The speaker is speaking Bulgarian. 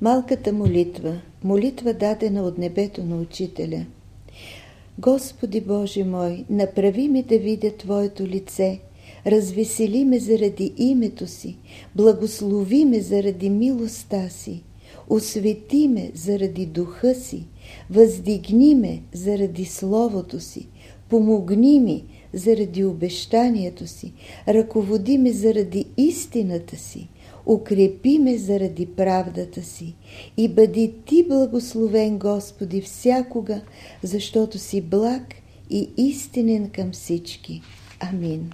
Малката молитва, молитва дадена от небето на Учителя. Господи Боже мой, направи ми да видя Твоето лице, развесели ме заради името си, благослови ме заради милостта си, освети ме заради духа си, въздигни ме заради Словото си, помогни ми заради обещанието си, ръководи ме заради истината си, укрепи ме заради правдата си и бъди Ти благословен, Господи, всякога, защото си благ и истинен към всички. Амин.